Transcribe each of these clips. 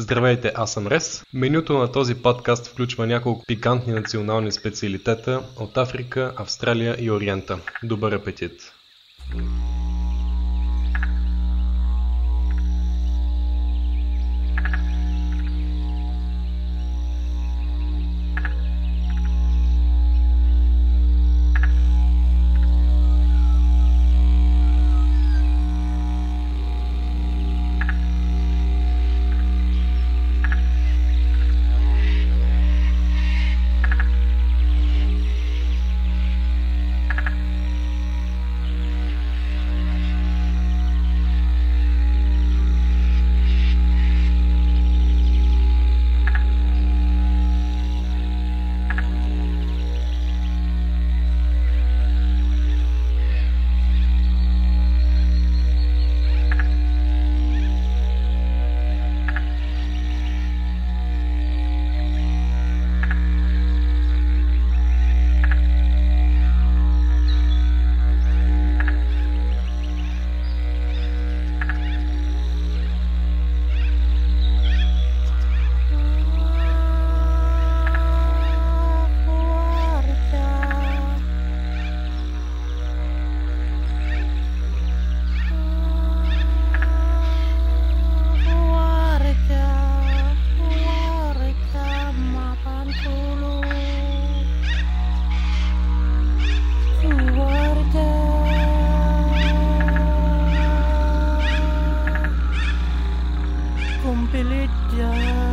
Здравейте, аз съм Рес. Менюто на този подкаст включва няколко пикантни национални специалитета от Африка, Австралия и Ориента. Добър апетит! What I Philadelphia.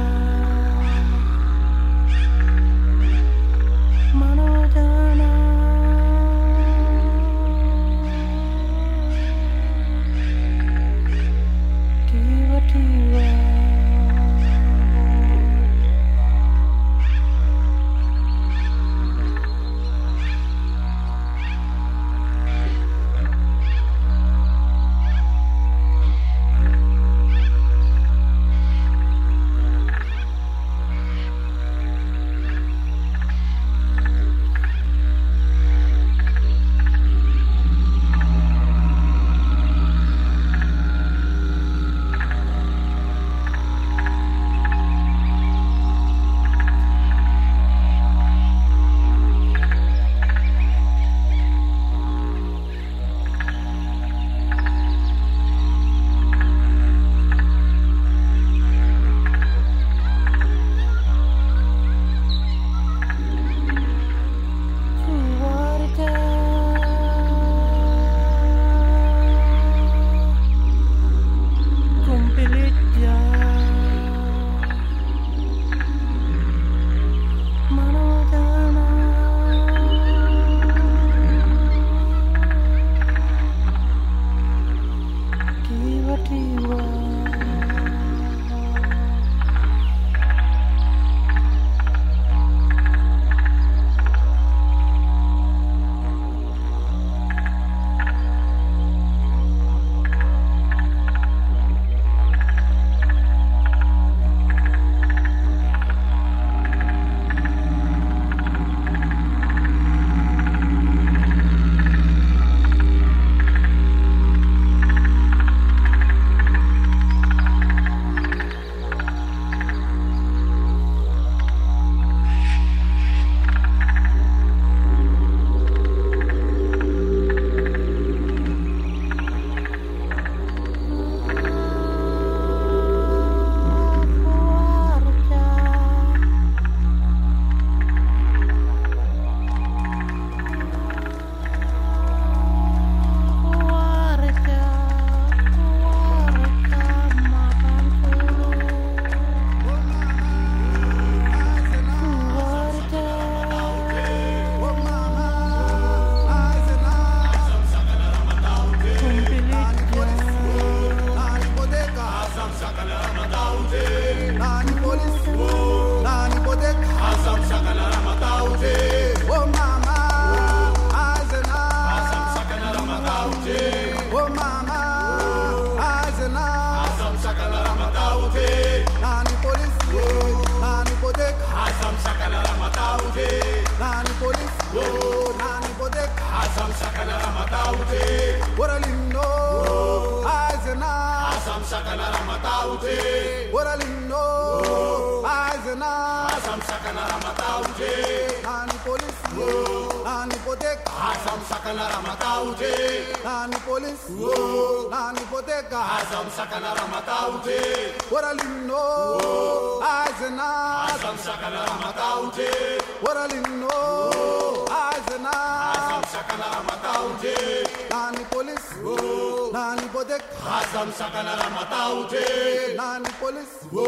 mataute. Nani polisi wo.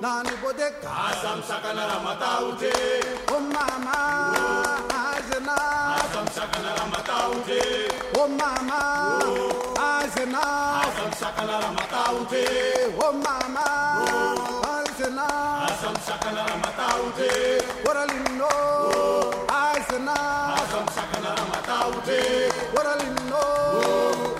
Nani bodeka asa ah, mshakana la mataute. O mama. Azena. Ah, asa mshakana la mataute. O mama. Azena. Ah, asa mshakana la mataute. O mama. Azena. Asa mshakana la mataute. Oralino. Azena. Asa mshakana la mataute. Oralino.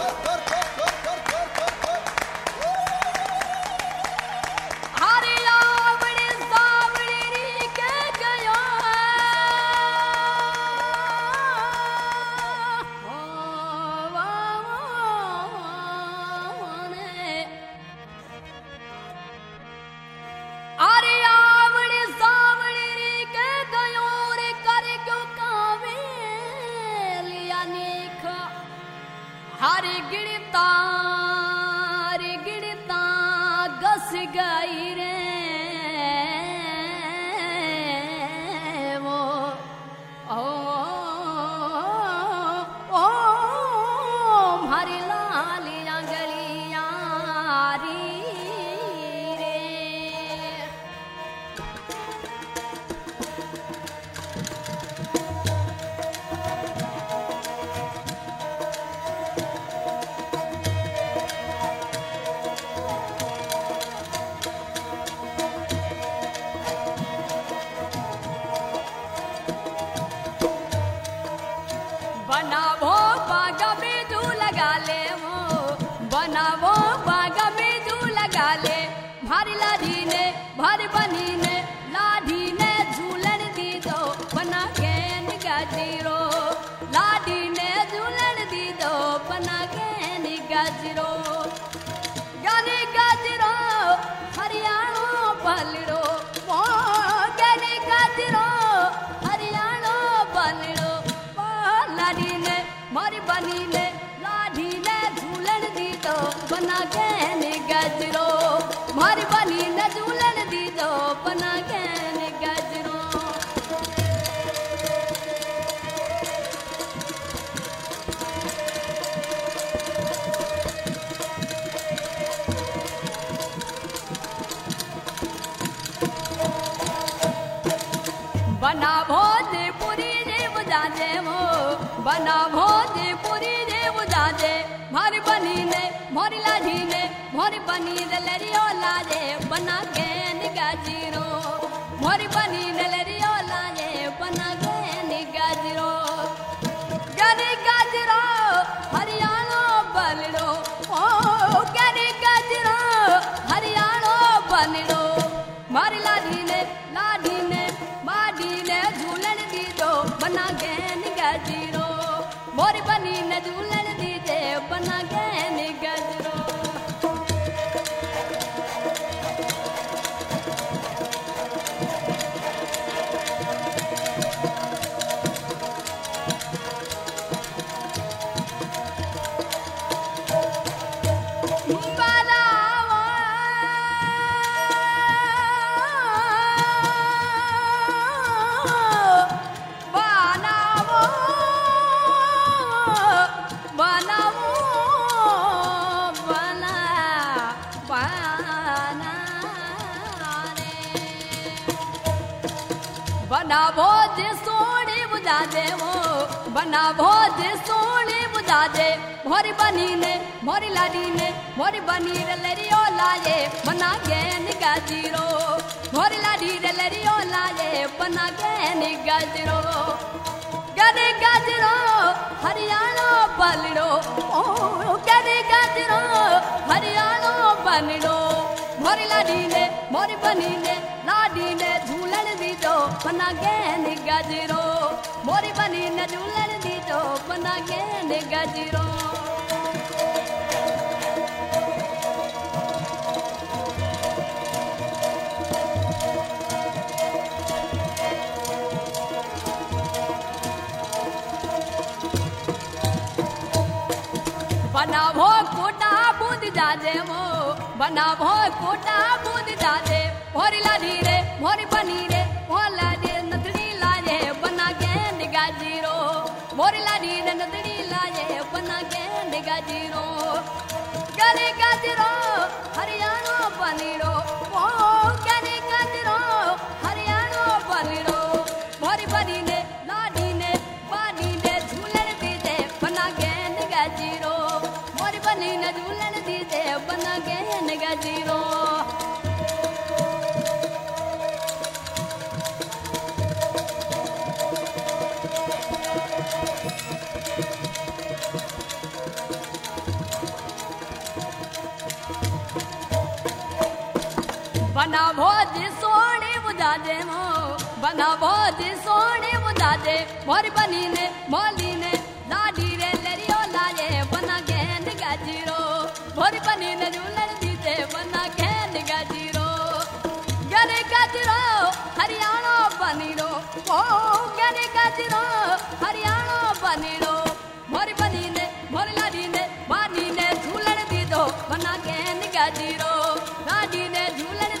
Gajro, मारी बनी ने झूलन दी दो बना गजरो। बना भोजपुरी रे बुझा दे वो बना भोरी लाठी ने भोरी बनी रे लरियो लाजे, बना के निगाजीरो भोरी बनी रे लरियो लाजे, बना के निगाजीरो गनी गाजरो हरियाणो बलरो ओ गनी गाजरो हरियाणो बलरो मारी लाडी ने लाडी ने बाडी ने झूलन दी दो बना के निगाजीरो मोरी बनी ने झूलन दी दे बना के बनावो जे सोने बुझा दे वो बनावो जे सोने बुझा दे। भोरी बनी ने भोरी लाडी ने भोरी बनी रे लरियो लाए, बना के निगा ज़ीरो भोरी लाडी रे लरियो लाए, बना के निगा ज़ीरो गने गाजरो, हरियाणो बलड़ो। ओ गने गाजरो, हरियाणो बलड़ो। मोरी लाडी ने मोरी बनी ने लाडी ने बना के निगा ज़ीरो मोरी बनी ने दीजो बना गेंद गजरो। बनावो कोटा बूंद जाजे मो, बनावो कोटा बूंद जाजे भोरी लाडी रे भोरी गाजीरो गाजीरो, हरियाणो बनीरो। गाजीरो, हरियाणो बनीरो। भोरी बनी ने लाडी ने बानी ने बना गेंद गाजीरो। मोरी बनी ने झूलन दीजे, बना गेंद गाजीरो। बना भोज सोने बुझा दे मो बना भोज सोने बुझा दे। मोर बनी ने मोली ने लाडी रे लरियो लाजे बना गेंद गाजीरो। मोर बनी ने झूलन दीते बना गेंद गाजीरो। गरे गाजीरो, हरियाणा बनीरो। ओ, गरे गाजीरो, हरियाणा बनीरो। मोर बनी ने मोर लाडी ने बानी ने झूलन दीदो बना गेंद गाजीरो। लाडी ने झूलन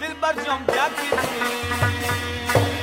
दिल पर चौंक जाती थी।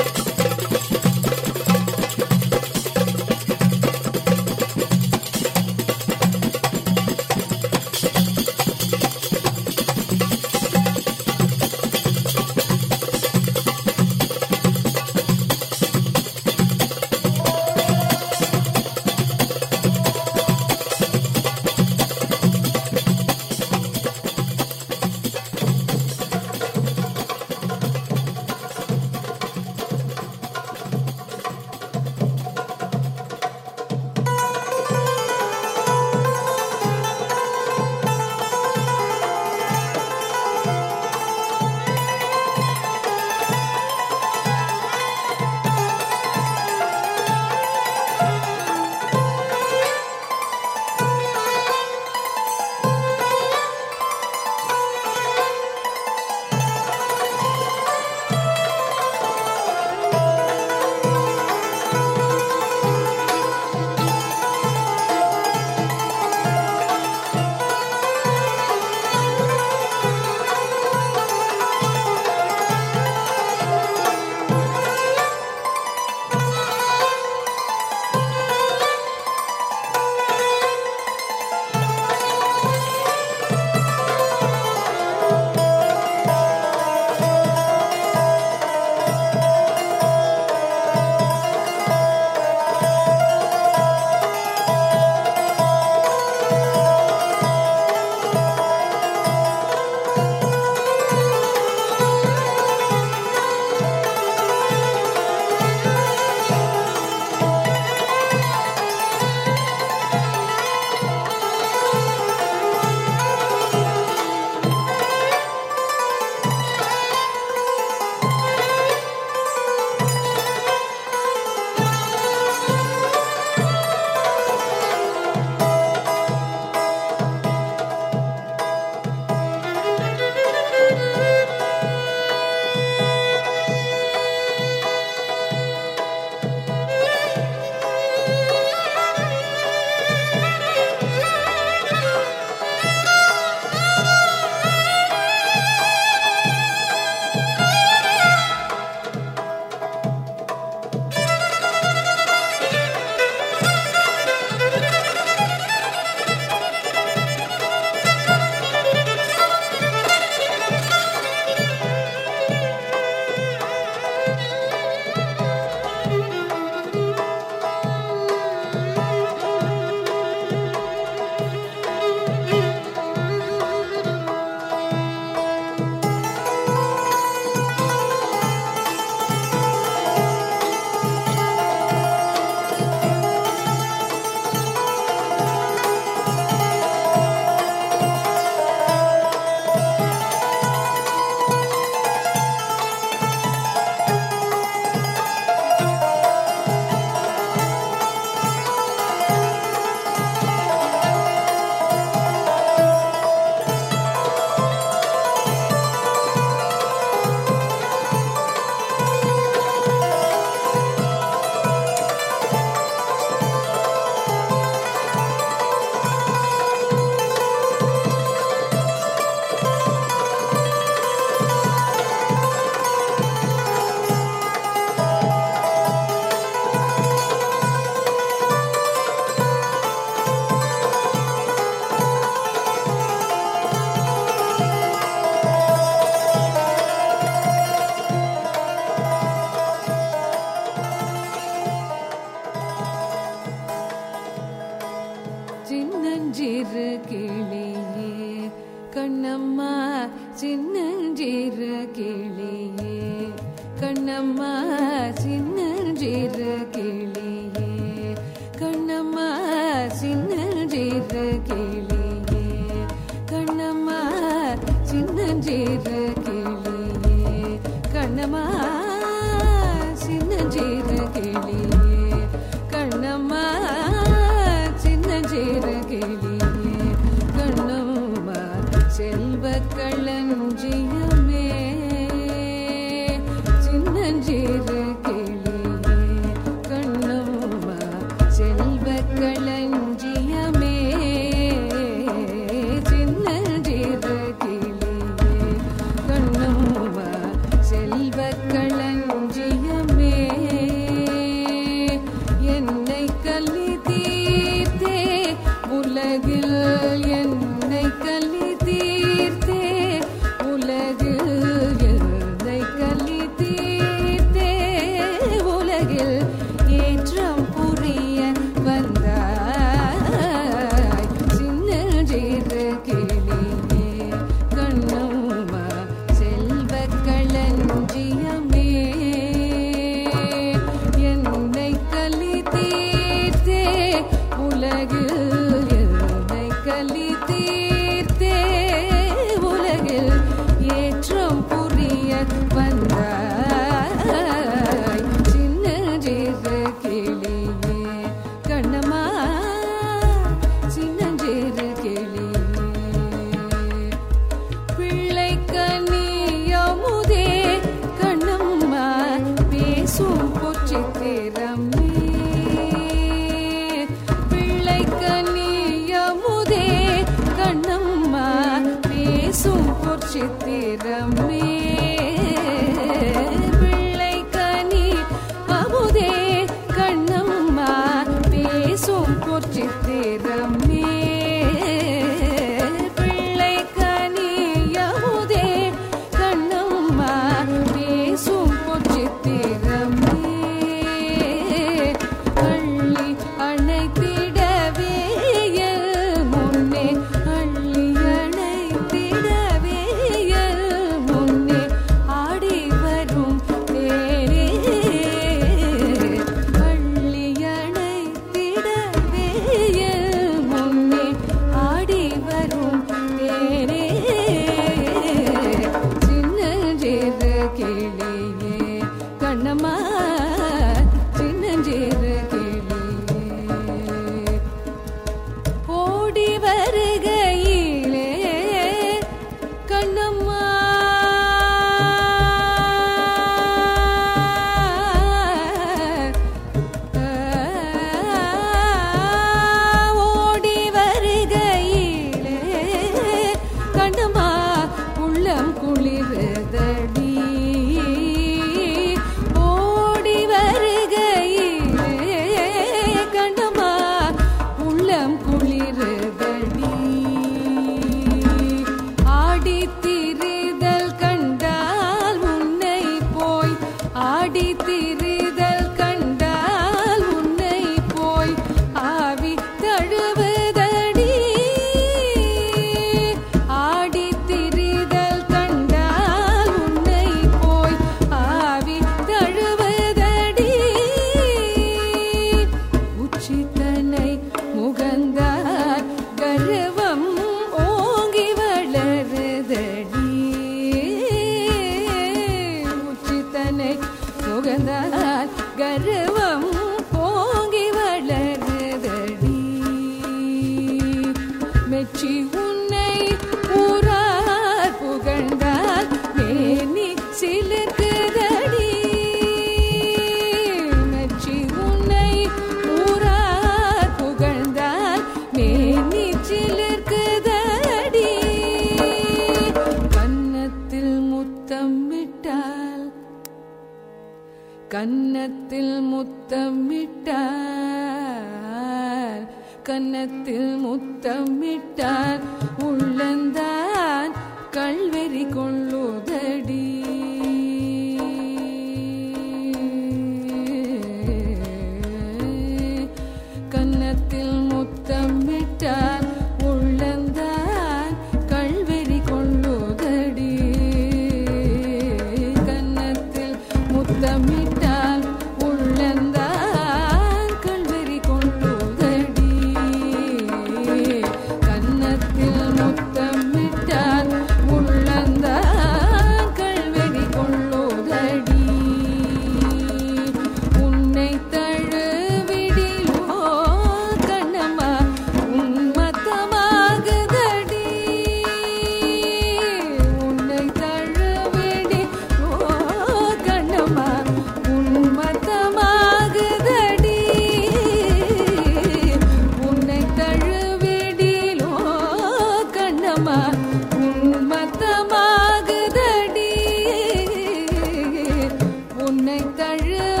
那个日。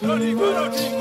Rodrigo, Rodrigo.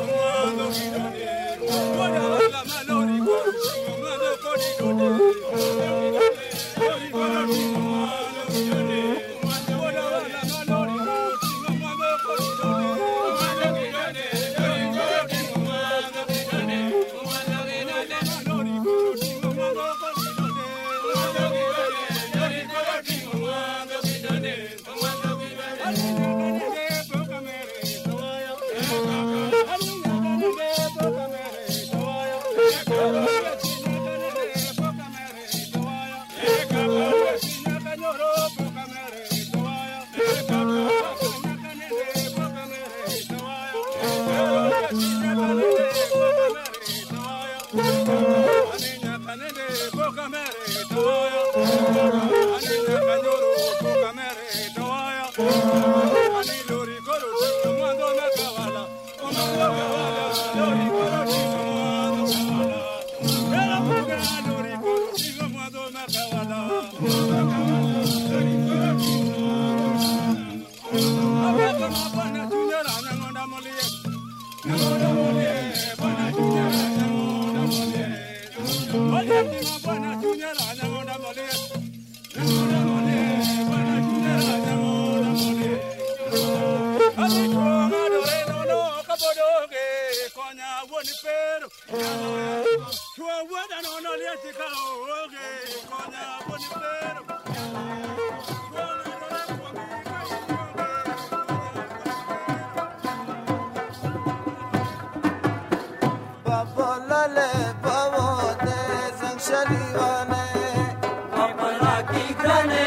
Done it.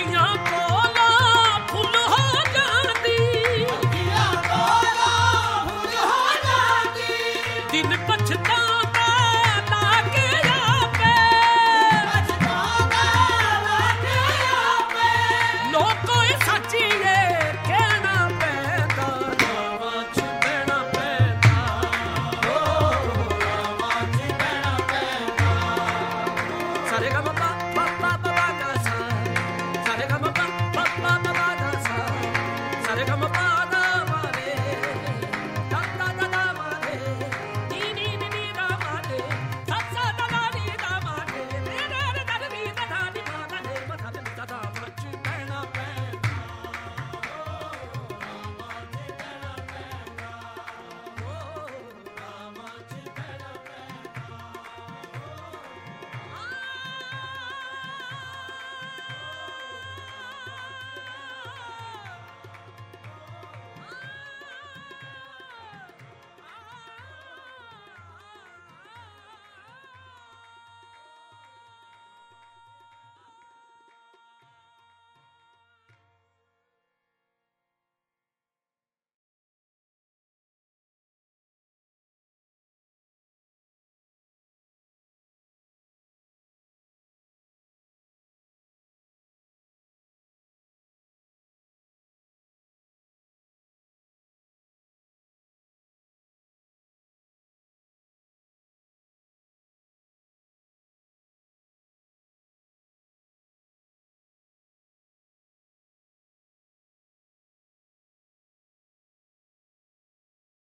king of